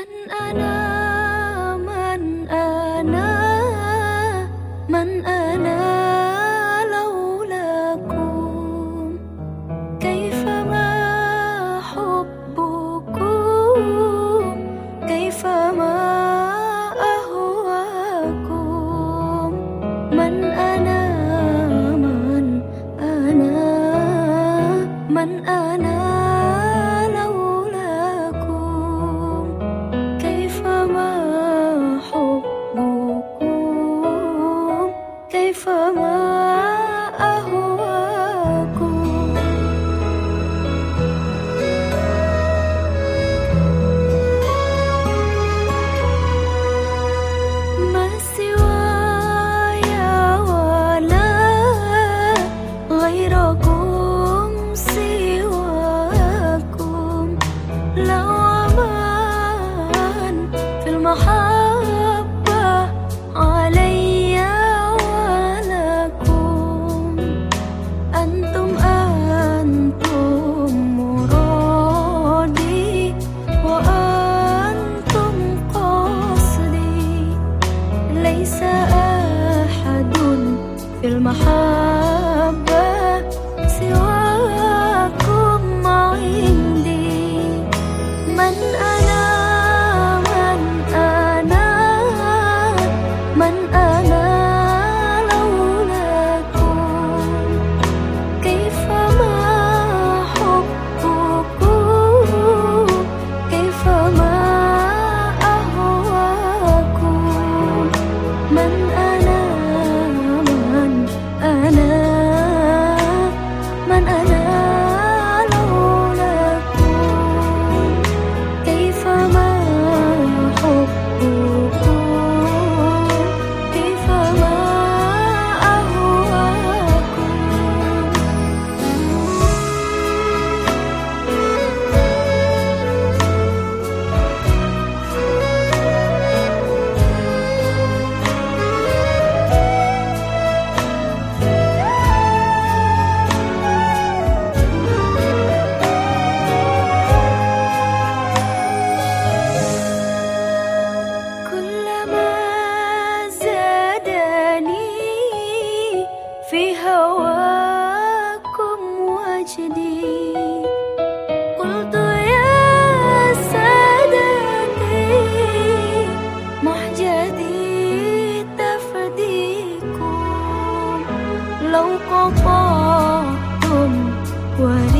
Bukan know. المحبة علي ولكم. أنتم أنتم مرادي وأنتم قصدي ليس أحد في المحبة سواكم عندي. من أنا في هواكم وجدي. قلت يا سادتي محجدي تفديكم. لو قطعتم وريدي